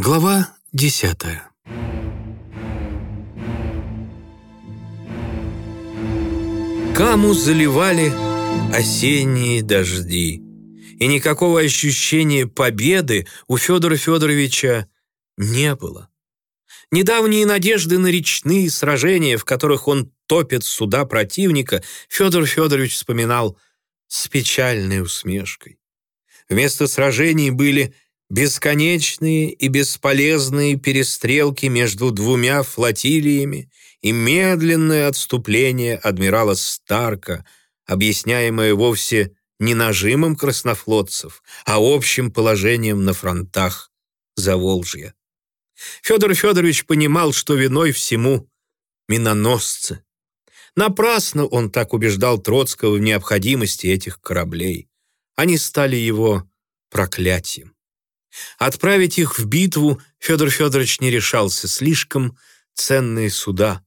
Глава десятая. Каму заливали осенние дожди, и никакого ощущения победы у Федора Федоровича не было. Недавние надежды на речные сражения, в которых он топит суда противника, Федор Федорович вспоминал с печальной усмешкой. Вместо сражений были бесконечные и бесполезные перестрелки между двумя флотилиями и медленное отступление адмирала Старка, объясняемое вовсе не нажимом краснофлотцев, а общим положением на фронтах Заволжья. Федор Федорович понимал, что виной всему миноносцы. Напрасно он так убеждал Троцкого в необходимости этих кораблей. Они стали его проклятием. Отправить их в битву Федор Федорович не решался, слишком ценные суда,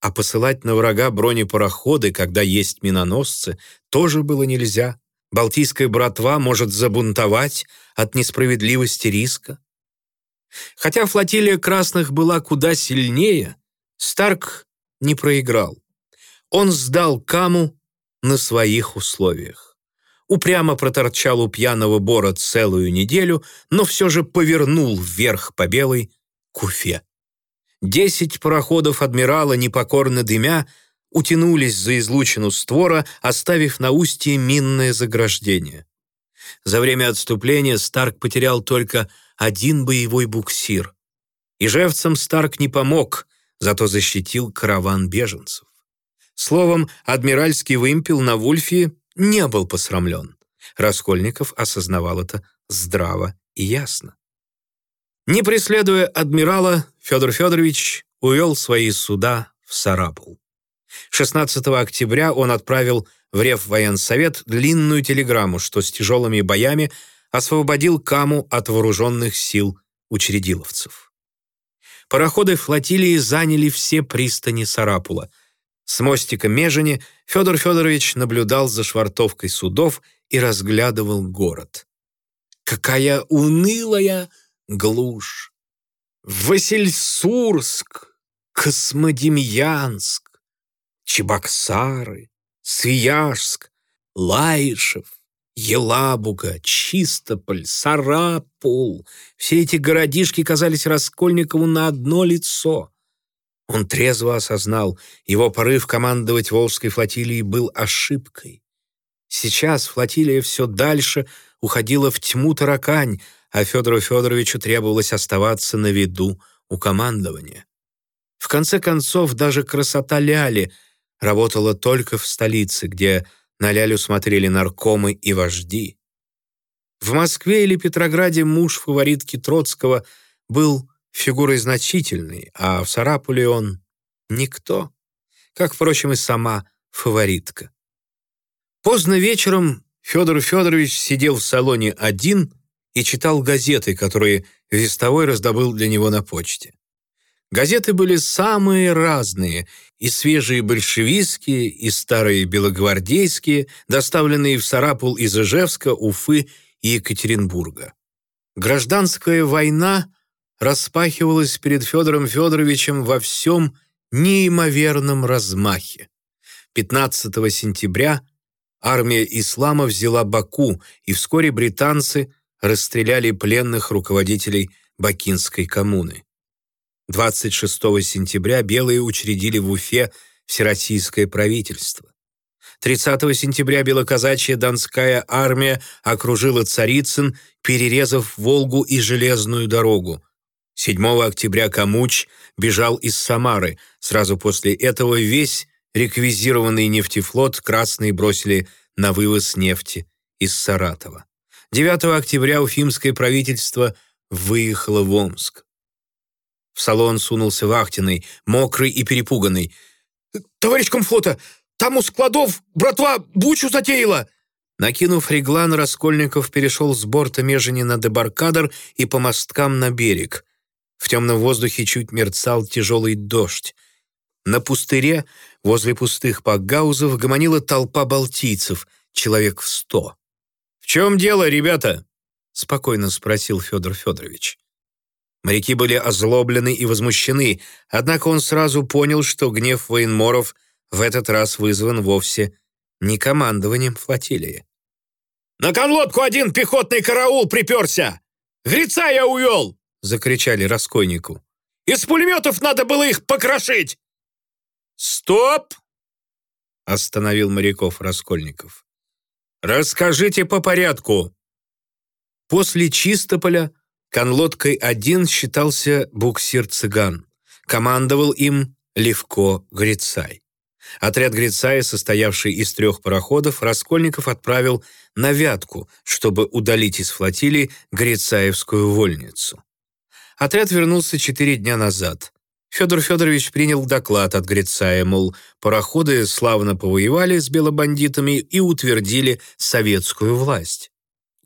а посылать на врага бронепароходы, когда есть миноносцы, тоже было нельзя. Балтийская братва может забунтовать от несправедливости риска. Хотя флотилия красных была куда сильнее, Старк не проиграл. Он сдал Каму на своих условиях упрямо проторчал у пьяного Бора целую неделю, но все же повернул вверх по белой куфе. Десять пароходов адмирала, непокорно дымя, утянулись за излучину створа, оставив на устье минное заграждение. За время отступления Старк потерял только один боевой буксир. Ижевцам Старк не помог, зато защитил караван беженцев. Словом, адмиральский вымпел на Вульфе не был посрамлен. Раскольников осознавал это здраво и ясно. Не преследуя адмирала, Федор Федорович увел свои суда в Сарапул. 16 октября он отправил в Реввоенсовет длинную телеграмму, что с тяжелыми боями освободил Каму от вооруженных сил учредиловцев. Пароходы флотилии заняли все пристани Сарапула – с мостика Межени Федор Федорович наблюдал за швартовкой судов и разглядывал город. Какая унылая глушь! Васильсурск, Космодемьянск, Чебоксары, Свияжск, Лаишев, Елабуга, Чистополь, Сарапул. Все эти городишки казались Раскольникову на одно лицо. Он трезво осознал, его порыв командовать Волжской флотилией был ошибкой. Сейчас флотилия все дальше уходила в тьму таракань, а Федору Федоровичу требовалось оставаться на виду у командования. В конце концов, даже красота Ляли работала только в столице, где на Лялю смотрели наркомы и вожди. В Москве или Петрограде муж фаворитки Троцкого был фигурой значительной, а в Сарапуле он — никто, как, впрочем, и сама фаворитка. Поздно вечером Федор Федорович сидел в салоне один и читал газеты, которые Вестовой раздобыл для него на почте. Газеты были самые разные, и свежие большевистские, и старые белогвардейские, доставленные в Сарапул из Ижевска, Уфы и Екатеринбурга. Гражданская война распахивалась перед Федором Федоровичем во всем неимоверном размахе. 15 сентября армия ислама взяла Баку, и вскоре британцы расстреляли пленных руководителей Бакинской коммуны. 26 сентября белые учредили в Уфе всероссийское правительство. 30 сентября белоказачья Донская армия окружила Царицын, перерезав Волгу и железную дорогу. 7 октября Камуч бежал из Самары. Сразу после этого весь реквизированный нефтефлот красные бросили на вывоз нефти из Саратова. 9 октября уфимское правительство выехало в Омск. В салон сунулся Вахтиной, мокрый и перепуганный. «Товарищ комфлота, там у складов братва бучу затеяла!» Накинув реглан, Раскольников перешел с борта Межени на дебаркадер и по мосткам на берег. В темном воздухе чуть мерцал тяжелый дождь. На пустыре, возле пустых пакгаузов, гомонила толпа балтийцев, человек в сто. «В чем дело, ребята?» — спокойно спросил Федор Федорович. Моряки были озлоблены и возмущены, однако он сразу понял, что гнев военморов в этот раз вызван вовсе не командованием флотилии. «На конлодку один пехотный караул приперся! Греца я увел!» — закричали раскойнику. «Из пулеметов надо было их покрошить!» «Стоп!» — остановил моряков Раскольников. «Расскажите по порядку!» После Чистополя конлодкой один считался буксир-цыган. Командовал им Левко Грицай. Отряд Грицая, состоявший из трех пароходов, Раскольников отправил на Вятку, чтобы удалить из флотилии Грицаевскую вольницу. Отряд вернулся четыре дня назад. Федор Федорович принял доклад от Грицая, мол, пароходы славно повоевали с белобандитами и утвердили советскую власть.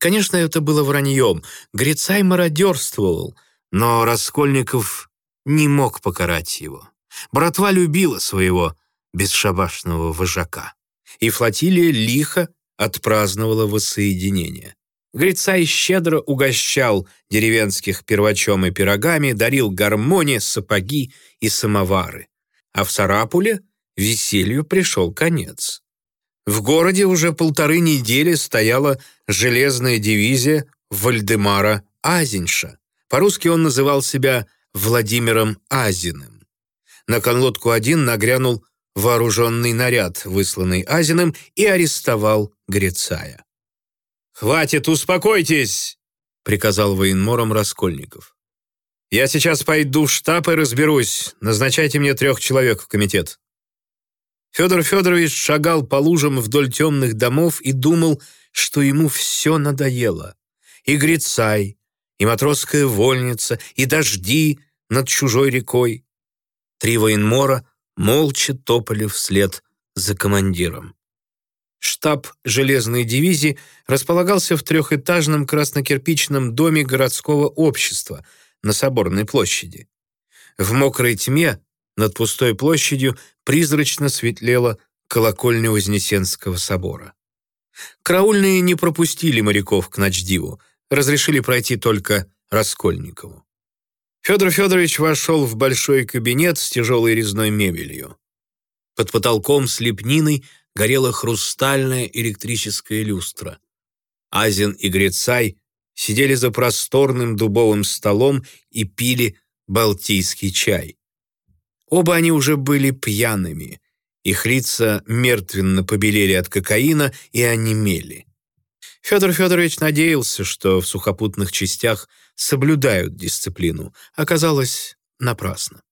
Конечно, это было враньем. Грицай мародерствовал, но Раскольников не мог покарать его. Братва любила своего бесшабашного вожака. И флотилия лихо отпраздновала воссоединение. Грицай щедро угощал деревенских первачом и пирогами, дарил гармони, сапоги и самовары. А в Сарапуле веселью пришел конец. В городе уже полторы недели стояла железная дивизия Вальдемара Азинша. По-русски он называл себя Владимиром Азиным. На конлодку-1 нагрянул вооруженный наряд, высланный Азиным, и арестовал Грицая. «Хватит, успокойтесь!» — приказал военмором Раскольников. «Я сейчас пойду в штаб и разберусь. Назначайте мне трех человек в комитет». Федор Федорович шагал по лужам вдоль темных домов и думал, что ему все надоело. И Грицай, и матросская вольница, и дожди над чужой рекой. Три военмора молча топали вслед за командиром. Штаб железной дивизии располагался в трехэтажном краснокирпичном доме городского общества на Соборной площади. В мокрой тьме над пустой площадью призрачно светлела колокольня Вознесенского собора. Караульные не пропустили моряков к ночдиву, разрешили пройти только Раскольникову. Федор Федорович вошел в большой кабинет с тяжелой резной мебелью. Под потолком с лепниной горела хрустальная электрическая люстра. Азин и Грицай сидели за просторным дубовым столом и пили балтийский чай. Оба они уже были пьяными. Их лица мертвенно побелели от кокаина и онемели. Федор Федорович надеялся, что в сухопутных частях соблюдают дисциплину. Оказалось, напрасно.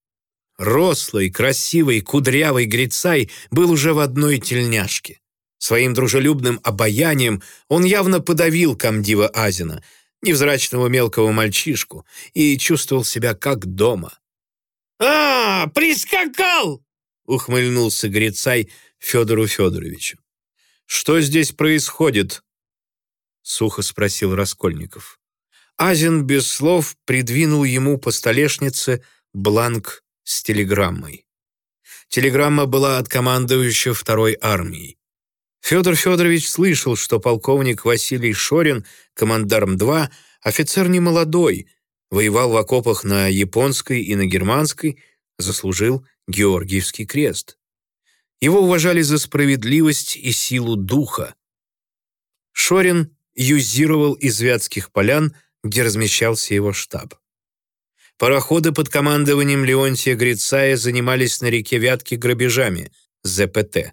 Рослый, красивый, кудрявый Грицай был уже в одной тельняшке. Своим дружелюбным обаянием он явно подавил комдива Азина, невзрачного мелкого мальчишку, и чувствовал себя как дома. «А, прискакал!» — ухмыльнулся Грицай Федору Федоровичу. «Что здесь происходит?» — сухо спросил Раскольников. Азин без слов придвинул ему по столешнице бланк с телеграммой. Телеграмма была от командующего второй армией. Федор Федорович слышал, что полковник Василий Шорин, командарм-2, офицер немолодой, воевал в окопах на японской и на германской, заслужил Георгиевский крест. Его уважали за справедливость и силу духа. Шорин юзировал из Вятских полян, где размещался его штаб. Пароходы под командованием Леонтия Грицая занимались на реке Вятки грабежами, ЗПТ,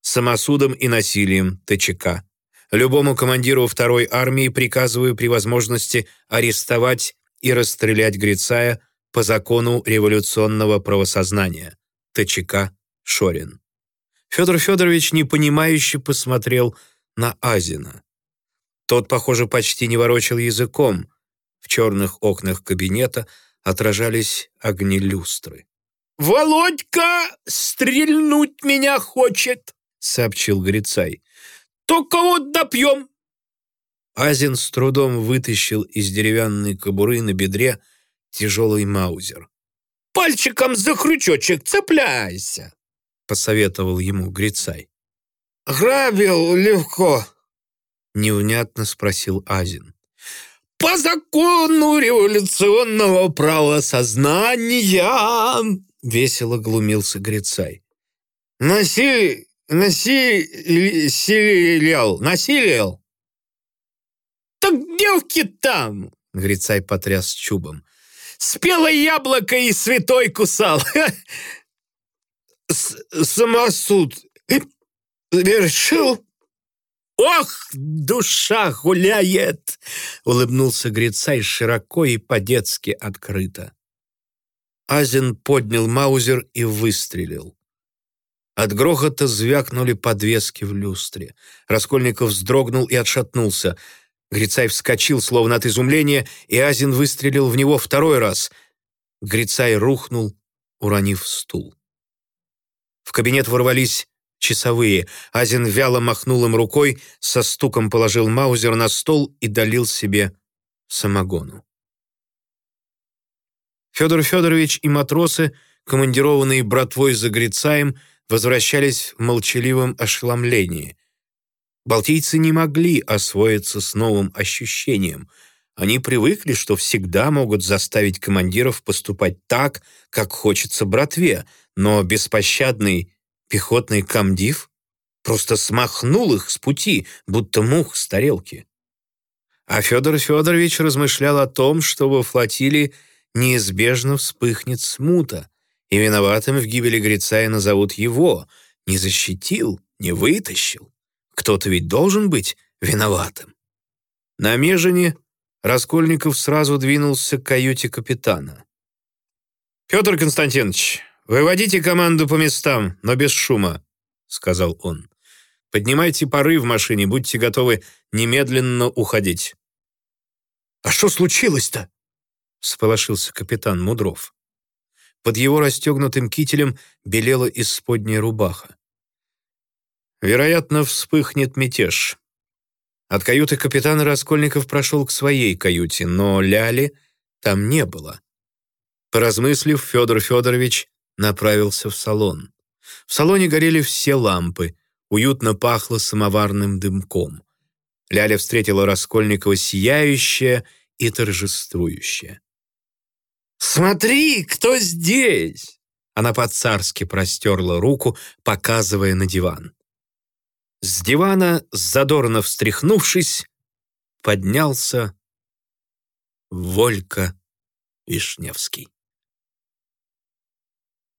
самосудом и насилием, ТЧК. Любому командиру второй армии приказываю при возможности арестовать и расстрелять Грицая по закону революционного правосознания, ТЧК Шорин. Федор Федорович непонимающе посмотрел на Азина. Тот, похоже, почти не ворочал языком. В черных окнах кабинета – отражались огни люстры. «Володька стрельнуть меня хочет», — сообщил Грицай. «Только вот допьем». Азин с трудом вытащил из деревянной кобуры на бедре тяжелый маузер. «Пальчиком за крючочек цепляйся», — посоветовал ему Грицай. «Грабил легко», — невнятно спросил Азин. По закону революционного правосознания!» Весело глумился Грицай. «Насилие... насилиял... насилиял!» «Так девки там!» — Грицай потряс чубом. «Спелое яблоко и святой кусал! Самосуд вершил!» «Ох, душа гуляет!» — улыбнулся Грицай широко и по-детски открыто. Азин поднял маузер и выстрелил. От грохота звякнули подвески в люстре. Раскольников вздрогнул и отшатнулся. Грицай вскочил, словно от изумления, и Азин выстрелил в него второй раз. Грицай рухнул, уронив стул. В кабинет ворвались часовые. Азин вяло махнул им рукой, со стуком положил маузер на стол и долил себе самогону. Федор Федорович и матросы, командированные братвой за Грицаем, возвращались в молчаливом ошеломлении. Балтийцы не могли освоиться с новым ощущением. Они привыкли, что всегда могут заставить командиров поступать так, как хочется братве, но беспощадный Пехотный комдив просто смахнул их с пути, будто мух с тарелки. А Федор Федорович размышлял о том, что во флотилии неизбежно вспыхнет смута, и виноватым в гибели Грицая назовут его. Не защитил, не вытащил. Кто-то ведь должен быть виноватым. На Межине Раскольников сразу двинулся к каюте капитана. «Петр Константинович, «Выводите команду по местам, но без шума», — сказал он. «Поднимайте пары в машине, будьте готовы немедленно уходить». «А что случилось-то?» — сполошился капитан Мудров. Под его расстегнутым кителем белела исподняя рубаха. «Вероятно, вспыхнет мятеж». От каюты капитана Раскольников прошел к своей каюте, но Ляли там не было. Поразмыслив, Федор Федорович направился в салон. В салоне горели все лампы, уютно пахло самоварным дымком. Ляля встретила Раскольникова сияющая и торжествующая. «Смотри, кто здесь!» Она по-царски простерла руку, показывая на диван. С дивана, задорно встряхнувшись, поднялся Волька Вишневский.